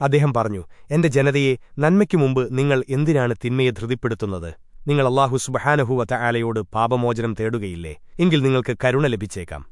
അദ്ദേഹം പറഞ്ഞു എന്റെ ജനതയെ നന്മയ്ക്കു മുമ്പ് നിങ്ങൾ എന്തിനാണ് തിന്മയെ ധൃതിപ്പെടുത്തുന്നത്? നിങ്ങൾ അള്ളാഹു സുബഹാനഹുവത്ത ആലയോട് പാപമോചനം തേടുകയില്ലേ? എങ്കിൽ നിങ്ങൾക്ക് കരുണ ലഭിച്ചേക്കാം.